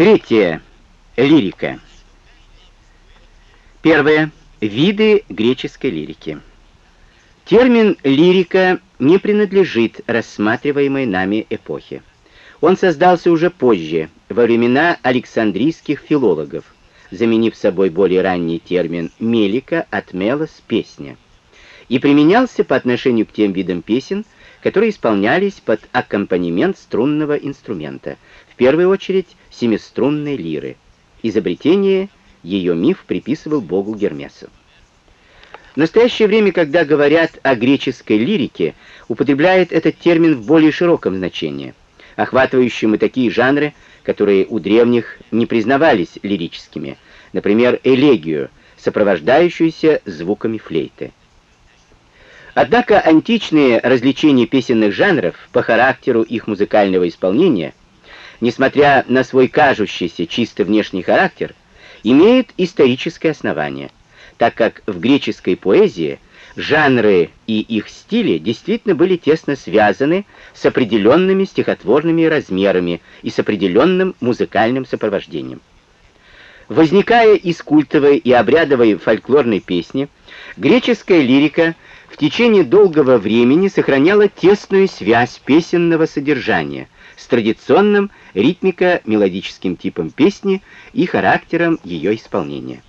Третье. Лирика. Первое. Виды греческой лирики. Термин «лирика» не принадлежит рассматриваемой нами эпохе. Он создался уже позже, во времена александрийских филологов, заменив собой более ранний термин «мелика» от «мелос» — «песня», и применялся по отношению к тем видам песен, которые исполнялись под аккомпанемент струнного инструмента, первую очередь семиструнной лиры. Изобретение ее миф приписывал богу Гермесу. В настоящее время, когда говорят о греческой лирике, употребляют этот термин в более широком значении, охватывающем и такие жанры, которые у древних не признавались лирическими, например, элегию, сопровождающуюся звуками флейты. Однако античные развлечения песенных жанров по характеру их музыкального исполнения, несмотря на свой кажущийся чисто внешний характер, имеют историческое основание, так как в греческой поэзии жанры и их стили действительно были тесно связаны с определенными стихотворными размерами и с определенным музыкальным сопровождением. Возникая из культовой и обрядовой фольклорной песни, греческая лирика – в течение долгого времени сохраняла тесную связь песенного содержания с традиционным ритмико-мелодическим типом песни и характером ее исполнения.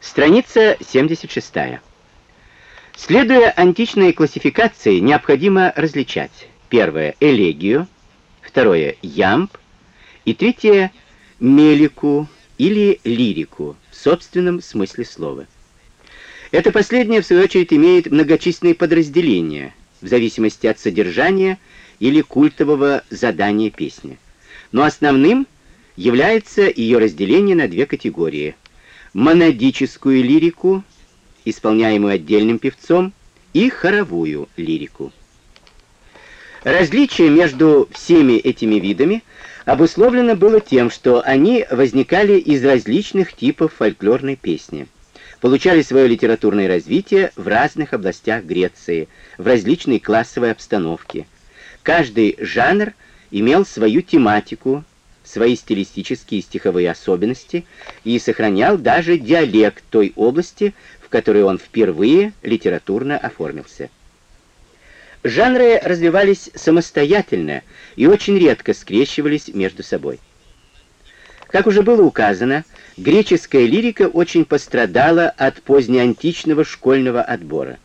Страница 76. Следуя античной классификации, необходимо различать первое — элегию, второе — ямб и третье — мелику или лирику в собственном смысле слова. Это последнее, в свою очередь, имеет многочисленные подразделения, в зависимости от содержания или культового задания песни. Но основным является ее разделение на две категории. Монодическую лирику, исполняемую отдельным певцом, и хоровую лирику. Различие между всеми этими видами обусловлено было тем, что они возникали из различных типов фольклорной песни получали свое литературное развитие в разных областях Греции, в различной классовой обстановке. Каждый жанр имел свою тематику, свои стилистические и стиховые особенности и сохранял даже диалект той области, в которой он впервые литературно оформился. Жанры развивались самостоятельно и очень редко скрещивались между собой. Как уже было указано, греческая лирика очень пострадала от позднеантичного школьного отбора.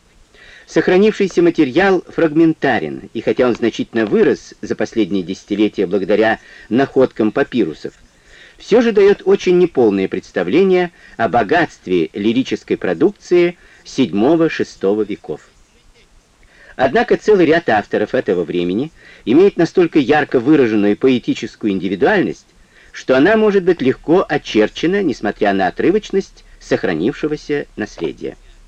Сохранившийся материал фрагментарен, и хотя он значительно вырос за последние десятилетия благодаря находкам папирусов, все же дает очень неполное представление о богатстве лирической продукции VII-VI веков. Однако целый ряд авторов этого времени имеет настолько ярко выраженную поэтическую индивидуальность, что она может быть легко очерчена, несмотря на отрывочность сохранившегося наследия.